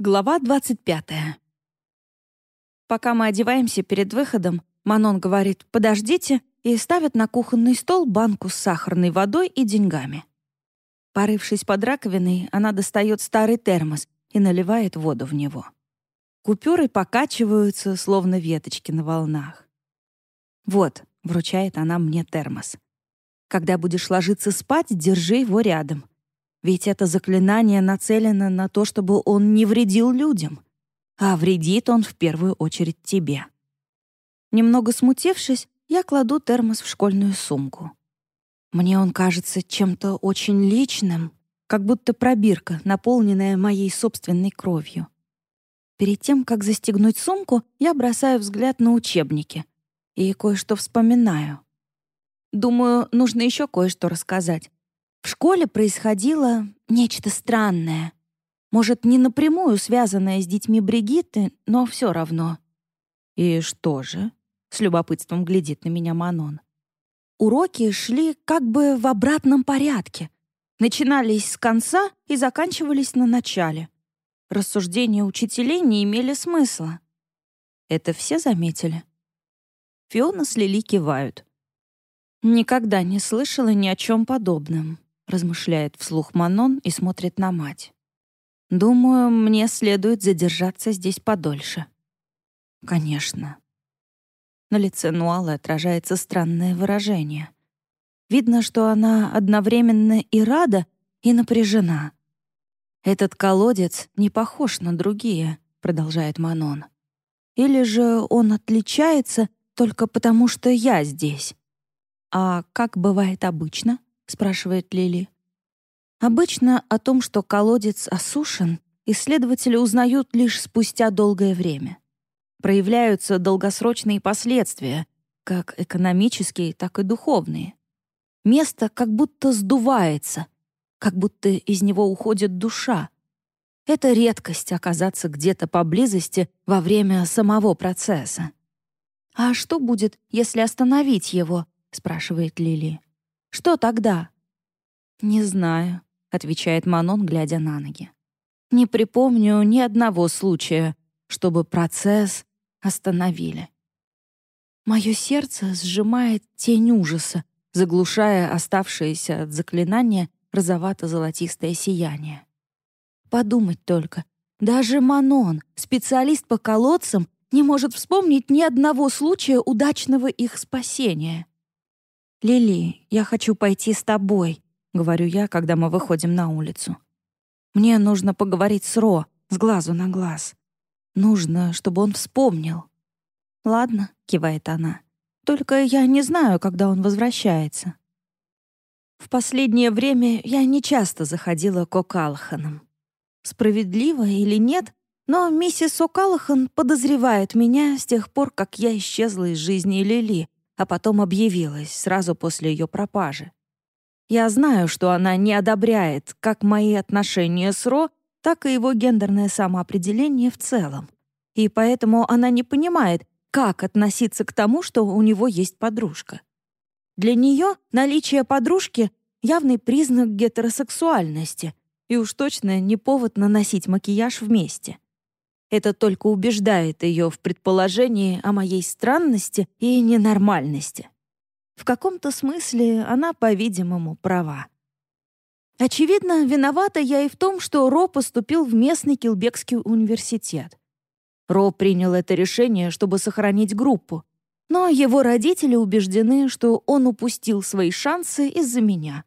Глава 25. Пока мы одеваемся перед выходом, Манон говорит «подождите» и ставит на кухонный стол банку с сахарной водой и деньгами. Порывшись под раковиной, она достает старый термос и наливает воду в него. Купюры покачиваются, словно веточки на волнах. «Вот», — вручает она мне термос. «Когда будешь ложиться спать, держи его рядом. Ведь это заклинание нацелено на то, чтобы он не вредил людям. А вредит он в первую очередь тебе. Немного смутившись, я кладу термос в школьную сумку. Мне он кажется чем-то очень личным, как будто пробирка, наполненная моей собственной кровью. Перед тем, как застегнуть сумку, я бросаю взгляд на учебники и кое-что вспоминаю. Думаю, нужно еще кое-что рассказать, в школе происходило нечто странное. Может, не напрямую связанное с детьми Бригитты, но все равно. «И что же?» — с любопытством глядит на меня Манон. Уроки шли как бы в обратном порядке. Начинались с конца и заканчивались на начале. Рассуждения учителей не имели смысла. Это все заметили? Фиона с Лили кивают. Никогда не слышала ни о чем подобном размышляет вслух Манон и смотрит на мать. Думаю, мне следует задержаться здесь подольше. Конечно. На лице Нуалы отражается странное выражение. Видно, что она одновременно и рада, и напряжена. «Этот колодец не похож на другие», — продолжает Манон. «Или же он отличается только потому, что я здесь. А как бывает обычно?» — спрашивает Лили. Обычно о том, что колодец осушен, исследователи узнают лишь спустя долгое время. Проявляются долгосрочные последствия, как экономические, так и духовные. Место как будто сдувается, как будто из него уходит душа. Это редкость оказаться где-то поблизости во время самого процесса. «А что будет, если остановить его?» — спрашивает Лили. Что тогда?» «Не знаю», — отвечает Манон, глядя на ноги. «Не припомню ни одного случая, чтобы процесс остановили». Мое сердце сжимает тень ужаса, заглушая оставшееся от заклинания розовато-золотистое сияние. Подумать только, даже Манон, специалист по колодцам, не может вспомнить ни одного случая удачного их спасения. «Лили, я хочу пойти с тобой», — говорю я, когда мы выходим на улицу. «Мне нужно поговорить с Ро, с глазу на глаз. Нужно, чтобы он вспомнил». «Ладно», — кивает она. «Только я не знаю, когда он возвращается». В последнее время я не часто заходила к О'Каллаханам. Справедливо или нет, но миссис О'Каллахан подозревает меня с тех пор, как я исчезла из жизни Лили, а потом объявилась сразу после ее пропажи. Я знаю, что она не одобряет как мои отношения с Ро, так и его гендерное самоопределение в целом. И поэтому она не понимает, как относиться к тому, что у него есть подружка. Для нее наличие подружки — явный признак гетеросексуальности и уж точно не повод наносить макияж вместе. Это только убеждает ее в предположении о моей странности и ненормальности. В каком-то смысле она, по-видимому, права. Очевидно, виновата я и в том, что Ро поступил в местный Килбекский университет. Ро принял это решение, чтобы сохранить группу, но его родители убеждены, что он упустил свои шансы из-за меня.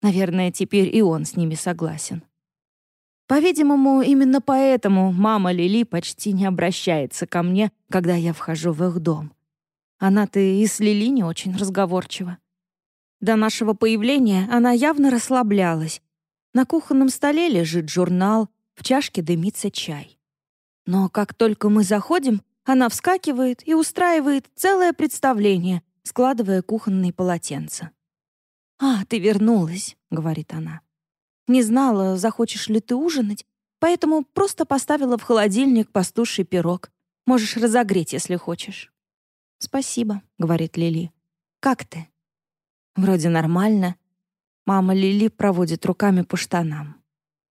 Наверное, теперь и он с ними согласен. По-видимому, именно поэтому мама Лили почти не обращается ко мне, когда я вхожу в их дом. Она-то и с Лили не очень разговорчива. До нашего появления она явно расслаблялась. На кухонном столе лежит журнал, в чашке дымится чай. Но как только мы заходим, она вскакивает и устраивает целое представление, складывая кухонные полотенца. «А, ты вернулась», — говорит она. Не знала, захочешь ли ты ужинать, поэтому просто поставила в холодильник пастуший пирог. Можешь разогреть, если хочешь». «Спасибо», — говорит Лили. «Как ты?» «Вроде нормально». Мама Лили проводит руками по штанам.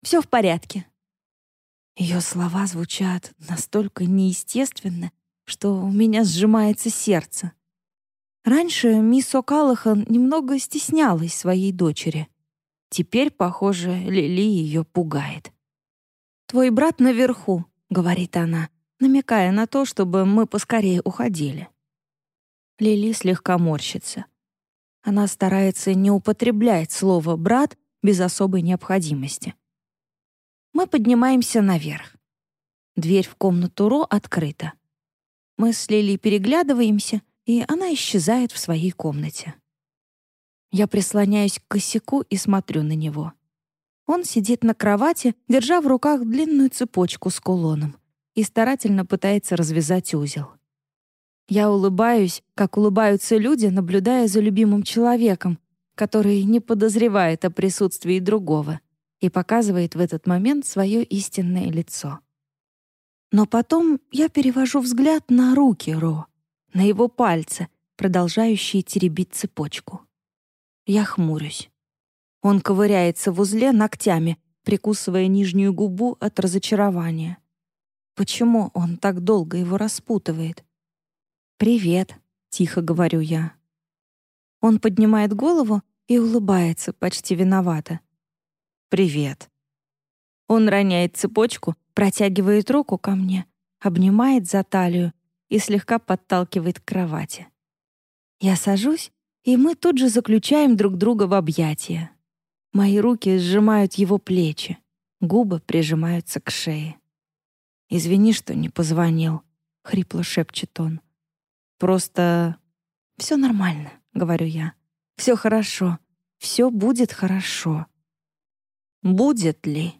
«Все в порядке». Ее слова звучат настолько неестественно, что у меня сжимается сердце. Раньше мисс О'Каллахан немного стеснялась своей дочери. Теперь, похоже, Лили ее пугает. «Твой брат наверху», — говорит она, намекая на то, чтобы мы поскорее уходили. Лили слегка морщится. Она старается не употреблять слово «брат» без особой необходимости. Мы поднимаемся наверх. Дверь в комнату Ро открыта. Мы с Лили переглядываемся, и она исчезает в своей комнате. Я прислоняюсь к косяку и смотрю на него. Он сидит на кровати, держа в руках длинную цепочку с кулоном, и старательно пытается развязать узел. Я улыбаюсь, как улыбаются люди, наблюдая за любимым человеком, который не подозревает о присутствии другого и показывает в этот момент свое истинное лицо. Но потом я перевожу взгляд на руки Ро, на его пальцы, продолжающие теребить цепочку. Я хмурюсь. Он ковыряется в узле ногтями, прикусывая нижнюю губу от разочарования. Почему он так долго его распутывает? «Привет», — тихо говорю я. Он поднимает голову и улыбается почти виновато. «Привет». Он роняет цепочку, протягивает руку ко мне, обнимает за талию и слегка подталкивает к кровати. Я сажусь, и мы тут же заключаем друг друга в объятия. Мои руки сжимают его плечи, губы прижимаются к шее. «Извини, что не позвонил», — хрипло шепчет он. «Просто все нормально», — говорю я. «Все хорошо, все будет хорошо». Будет ли?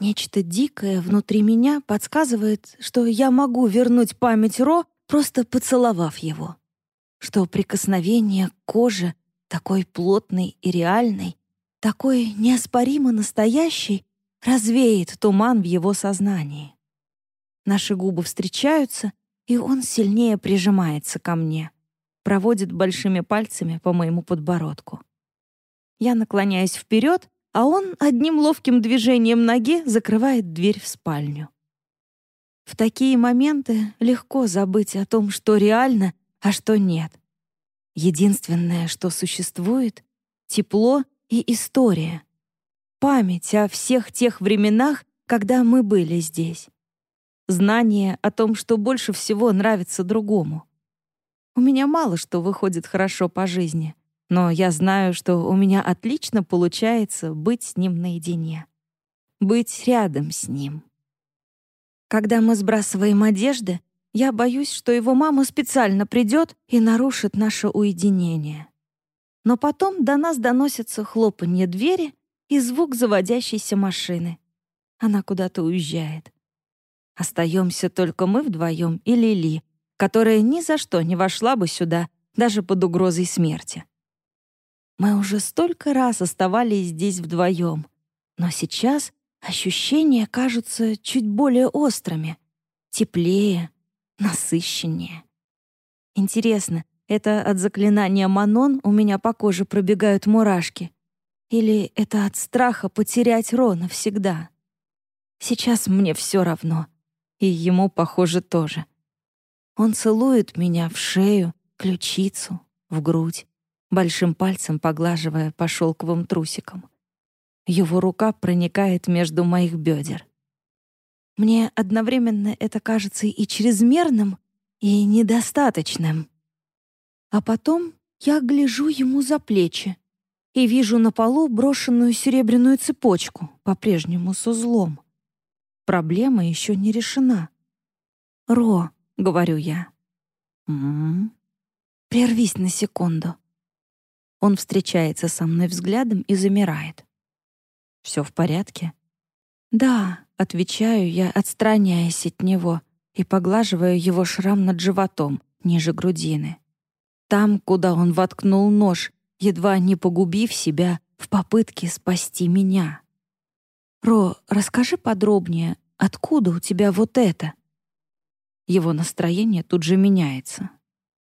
Нечто дикое внутри меня подсказывает, что я могу вернуть память Ро, просто поцеловав его. Что прикосновение к коже, такой плотной и реальной, такой неоспоримо настоящий, развеет туман в его сознании. Наши губы встречаются, и он сильнее прижимается ко мне, проводит большими пальцами по моему подбородку. Я наклоняюсь вперед, а он одним ловким движением ноги закрывает дверь в спальню. В такие моменты легко забыть о том, что реально, а что нет. Единственное, что существует — тепло и история. Память о всех тех временах, когда мы были здесь. Знание о том, что больше всего нравится другому. У меня мало что выходит хорошо по жизни — но я знаю, что у меня отлично получается быть с ним наедине. Быть рядом с ним. Когда мы сбрасываем одежды, я боюсь, что его мама специально придет и нарушит наше уединение. Но потом до нас доносится хлопанье двери и звук заводящейся машины. Она куда-то уезжает. Остаемся только мы вдвоем и Лили, которая ни за что не вошла бы сюда, даже под угрозой смерти. Мы уже столько раз оставались здесь вдвоем, но сейчас ощущения кажутся чуть более острыми, теплее, насыщеннее. Интересно, это от заклинания Манон у меня по коже пробегают мурашки? Или это от страха потерять Ро навсегда? Сейчас мне все равно, и ему, похоже, тоже. Он целует меня в шею, ключицу, в грудь большим пальцем поглаживая по шелковым трусикам. Его рука проникает между моих бедер. Мне одновременно это кажется и чрезмерным, и недостаточным. А потом я гляжу ему за плечи и вижу на полу брошенную серебряную цепочку, по-прежнему с узлом. Проблема еще не решена. «Ро», — говорю я. «М-м-м». «Прервись на секунду». Он встречается со мной взглядом и замирает. «Все в порядке?» «Да», — отвечаю я, отстраняясь от него и поглаживаю его шрам над животом, ниже грудины. Там, куда он воткнул нож, едва не погубив себя в попытке спасти меня. «Ро, расскажи подробнее, откуда у тебя вот это?» Его настроение тут же меняется.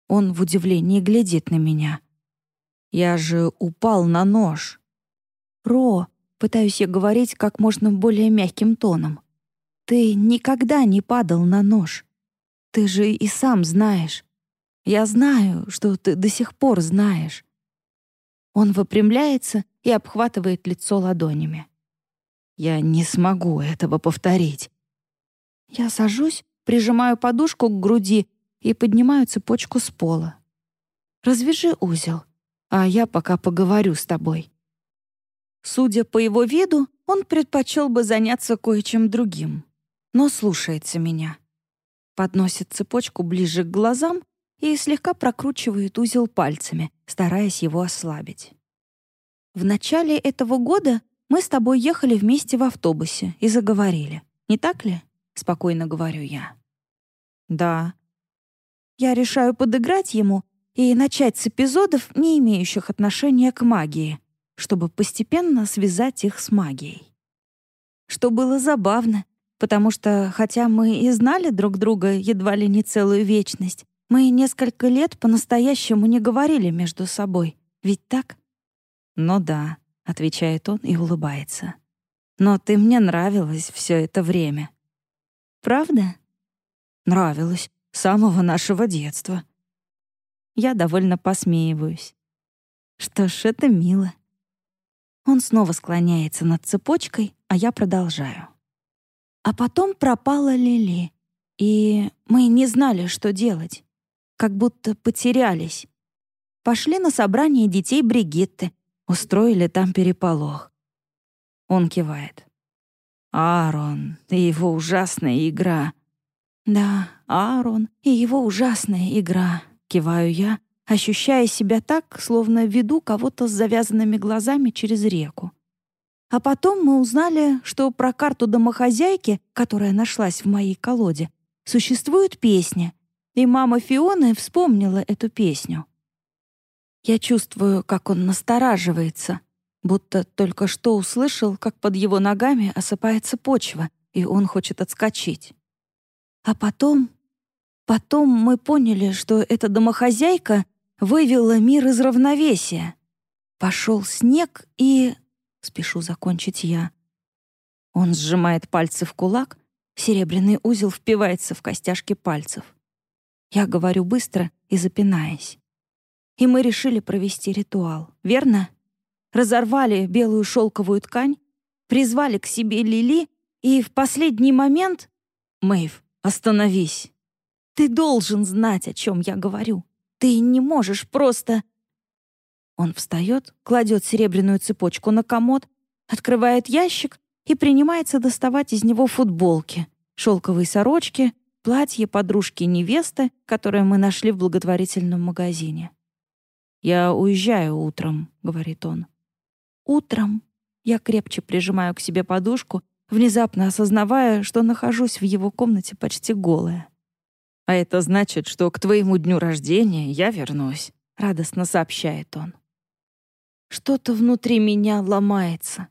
Он в удивлении глядит на меня — я же упал на нож. Ро, пытаюсь я говорить как можно более мягким тоном. Ты никогда не падал на нож. Ты же и сам знаешь. Я знаю, что ты до сих пор знаешь. Он выпрямляется и обхватывает лицо ладонями. Я не смогу этого повторить. Я сажусь, прижимаю подушку к груди и поднимаю цепочку с пола. Развяжи узел, а я пока поговорю с тобой. Судя по его виду, он предпочел бы заняться кое-чем другим, но слушается меня. Подносит цепочку ближе к глазам и слегка прокручивает узел пальцами, стараясь его ослабить. В начале этого года мы с тобой ехали вместе в автобусе и заговорили. Не так ли? Спокойно говорю я. Да. Я решаю подыграть ему и начать с эпизодов, не имеющих отношения к магии, чтобы постепенно связать их с магией. Что было забавно, потому что, хотя мы и знали друг друга едва ли не целую вечность, мы несколько лет по-настоящему не говорили между собой. Ведь так? «Ну да», — отвечает он и улыбается. «Но ты мне нравилась все это время». «Правда?» «Нравилась. С самого нашего детства». Я довольно посмеиваюсь. Что ж, это мило. Он снова склоняется над цепочкой, а я продолжаю. А потом пропала Лили, и мы не знали, что делать. Как будто потерялись. Пошли на собрание детей Бригитты, устроили там переполох. Он кивает. Аарон и его ужасная игра. Да, Аарон и его ужасная игра, киваю я, ощущая себя так, словно веду кого-то с завязанными глазами через реку. А потом мы узнали, что про карту домохозяйки, которая нашлась в моей колоде, существует песня, и мама Фионы вспомнила эту песню. Я чувствую, как он настораживается, будто только что услышал, как под его ногами осыпается почва, и он хочет отскочить. А потом... Потом мы поняли, что эта домохозяйка вывела мир из равновесия. Пошел снег и... Спешу закончить я. Он сжимает пальцы в кулак, серебряный узел впивается в костяшки пальцев. Я говорю быстро и запинаясь. И мы решили провести ритуал, верно? Разорвали белую шелковую ткань, призвали к себе Лили, и в последний момент... Мэйв, остановись. Ты должен знать, о чем я говорю. Ты не можешь просто...» Он встает, кладет серебряную цепочку на комод, открывает ящик и принимается доставать из него футболки, шелковые сорочки, платье подружки-невесты, которое мы нашли в благотворительном магазине. «Я уезжаю утром», — говорит он. «Утром?» Я крепче прижимаю к себе подушку, внезапно осознавая, что нахожусь в его комнате почти голая. «А это значит, что к твоему дню рождения я вернусь», — радостно сообщает он. Что-то внутри меня ломается.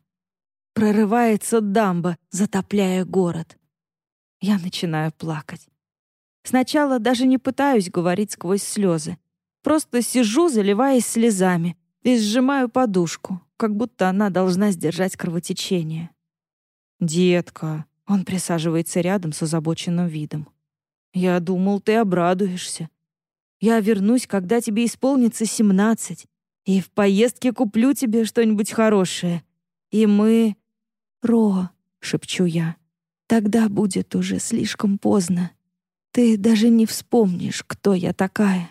Прорывается дамба, затопляя город. Я начинаю плакать. Сначала даже не пытаюсь говорить сквозь слезы. Просто сижу, заливаясь слезами, и сжимаю подушку, как будто она должна сдержать кровотечение. «Детка», — он присаживается рядом с озабоченным видом. Я думал, ты обрадуешься. Я вернусь, когда тебе исполнится семнадцать, и в поездке куплю тебе что-нибудь хорошее. И мы... Ро, шепчу я, тогда будет уже слишком поздно. Ты даже не вспомнишь, кто я такая.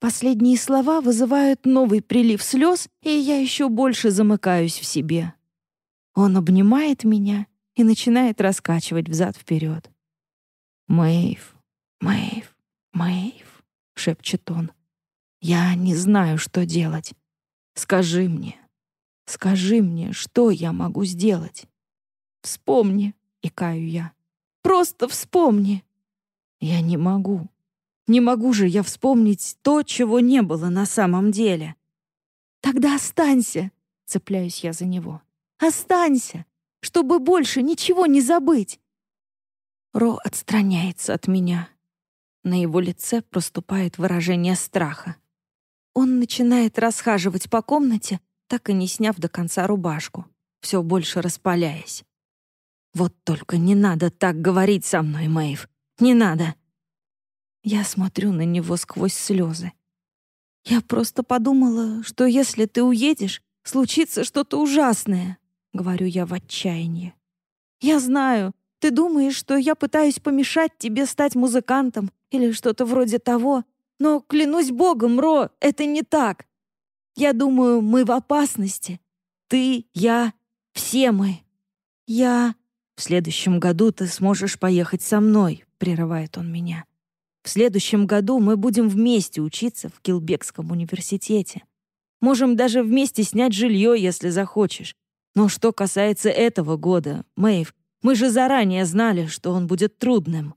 Последние слова вызывают новый прилив слез, и я еще больше замыкаюсь в себе. Он обнимает меня и начинает раскачивать взад-вперед. «Мэйв, Мэйв, Мэйв», — шепчет он. «Я не знаю, что делать. Скажи мне, скажи мне, что я могу сделать?» «Вспомни», — икаю я. «Просто вспомни». «Я не могу. Не могу же я вспомнить то, чего не было на самом деле». «Тогда останься», — цепляюсь я за него. «Останься, чтобы больше ничего не забыть. Ро отстраняется от меня. На его лице проступает выражение страха. Он начинает расхаживать по комнате, так и не сняв до конца рубашку, все больше распаляясь. Вот только не надо так говорить со мной, Мэйв. Не надо. Я смотрю на него сквозь слезы. Я просто подумала, что если ты уедешь, случится что-то ужасное, говорю я в отчаянии. Я знаю, ты думаешь, что я пытаюсь помешать тебе стать музыкантом или что-то вроде того, но клянусь богом, Ро, это не так. Я думаю, мы в опасности. Ты, я, все мы. Я... В следующем году ты сможешь поехать со мной, прерывает он меня. В следующем году мы будем вместе учиться в Килбекском университете. Можем даже вместе снять жилье, если захочешь. Но что касается этого года, Мэйв, мы же заранее знали, что он будет трудным.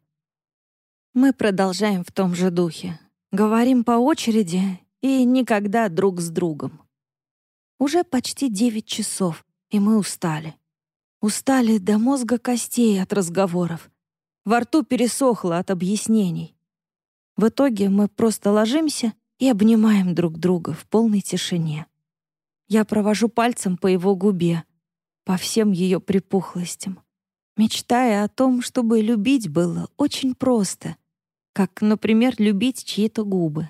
Мы продолжаем в том же духе. Говорим по очереди и никогда друг с другом. Уже почти девять часов, и мы устали. Устали до мозга костей от разговоров. Во рту пересохло от объяснений. В итоге мы просто ложимся и обнимаем друг друга в полной тишине. Я провожу пальцем по его губе, по всем ее припухлостям, мечтая о том, чтобы любить было очень просто, как, например, любить чьи-то губы.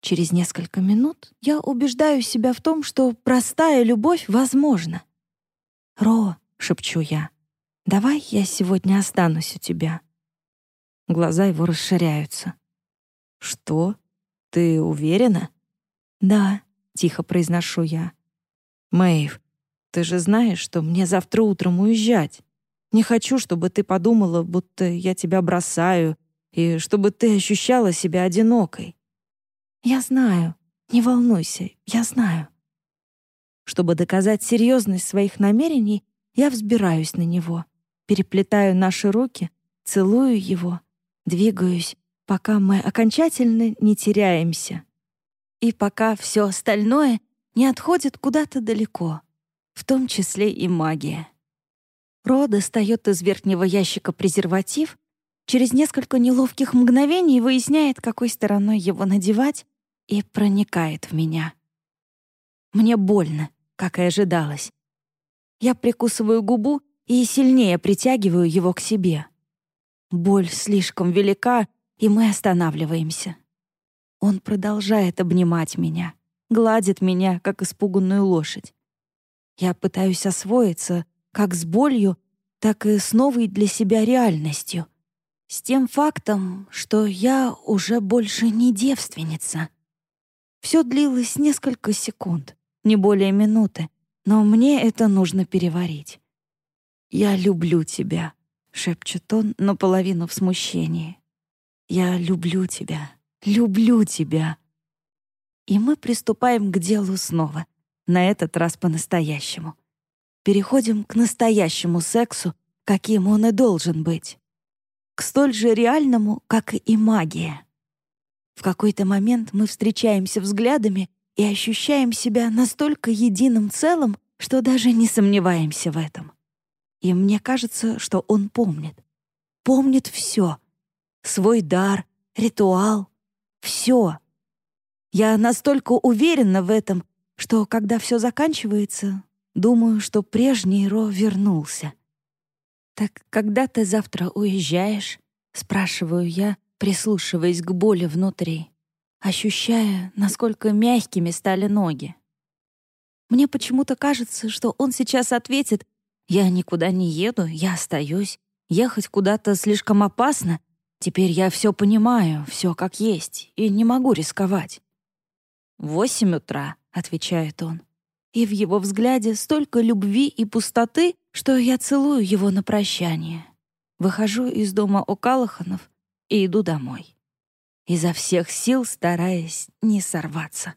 Через несколько минут я убеждаю себя в том, что простая любовь возможна. «Ро», — шепчу я, — «давай я сегодня останусь у тебя». Глаза его расширяются. «Что? Ты уверена?» «Да», — тихо произношу я. «Мэйв, ты же знаешь, что мне завтра утром уезжать. Не хочу, чтобы ты подумала, будто я тебя бросаю, и чтобы ты ощущала себя одинокой». «Я знаю. Не волнуйся, я знаю». Чтобы доказать серьезность своих намерений, я взбираюсь на него, переплетаю наши руки, целую его Двигаюсь, пока мы окончательно не теряемся. И пока все остальное не отходит куда-то далеко, в том числе и магия. Ро достает из верхнего ящика презерватив, через несколько неловких мгновений выясняет, какой стороной его надевать, и проникает в меня. Мне больно, как и ожидалось. Я прикусываю губу и сильнее притягиваю его к себе. Боль слишком велика, и мы останавливаемся. Он продолжает обнимать меня, гладит меня, как испуганную лошадь. Я пытаюсь освоиться как с болью, так и с новой для себя реальностью. С тем фактом, что я уже больше не девственница. Все длилось несколько секунд, не более минуты, но мне это нужно переварить. «Я люблю тебя», шепчет он наполовину в смущении. «Я люблю тебя, люблю тебя». И мы приступаем к делу снова, на этот раз по-настоящему. Переходим к настоящему сексу, каким он и должен быть. К столь же реальному, как и магия. В какой-то момент мы встречаемся взглядами и ощущаем себя настолько единым целым, что даже не сомневаемся в этом. И мне кажется, что он помнит. Помнит все. Свой дар, ритуал, все. Я настолько уверена в этом, что, когда все заканчивается, думаю, что прежний Ро вернулся. «Так когда ты завтра уезжаешь?» — спрашиваю я, прислушиваясь к боли внутри, ощущая, насколько мягкими стали ноги. Мне почему-то кажется, что он сейчас ответит я никуда не еду, я остаюсь. Ехать куда-то слишком опасно. Теперь я все понимаю, все как есть, и не могу рисковать. «Восемь утра», — отвечает он. И в его взгляде столько любви и пустоты, что я целую его на прощание. Выхожу из дома Окалаханов и иду домой. Изо всех сил стараясь не сорваться.